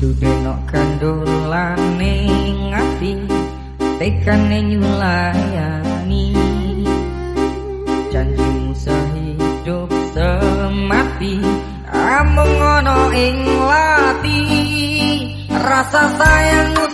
Sudeno kandulane ngati tekane nyulayani. Janji sehidup semati amung ana ing lati rasa sayangmu